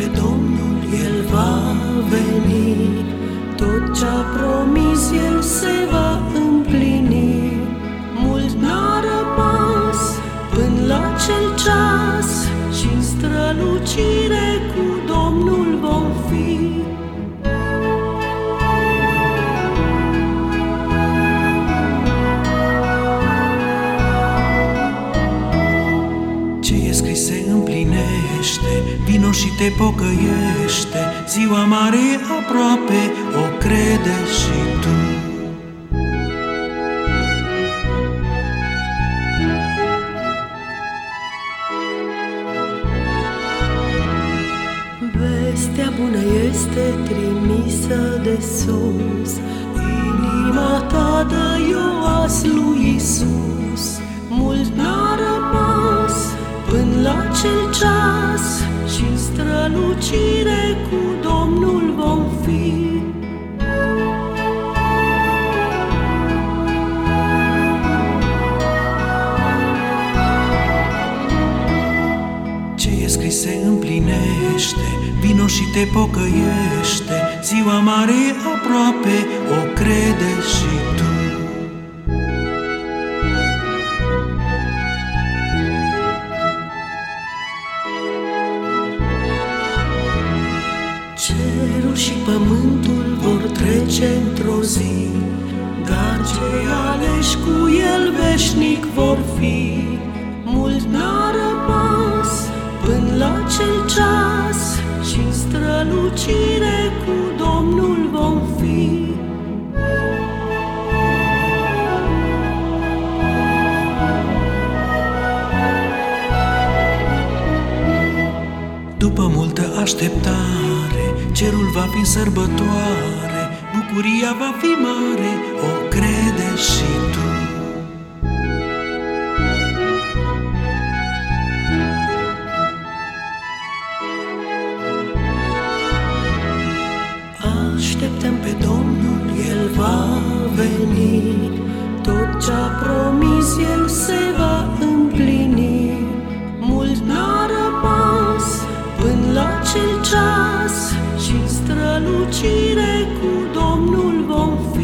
pe Domnul El va veni, tot ce-a promis El se va împlini. Mult n-a rămas până la cel ceas și în strălucire cu Domnul vom fi. Te pocăiește, ziua mare e aproape, o crede și tu. Vestea bună este trimisă de sus, inima ta dă ioas lui Isus. Mult n-a strălucire cu Domnul vom fi. Ce e scris se împlinește, vino și te pocăiește, ziua mare e aproape, Cerul și pământul vor trece într-o zi, dar cei aleși cu el veșnic vor fi. Mult n-a rămas până la cel ceas și în strălucire cu Domnul vom fi. După multă așteptare, cerul va fi în sărbătoare, bucuria va fi mare, o crede și tu. Așteptăm pe Domnul, El va veni, tot ce-a promis strălucire cu Domnul vom fi.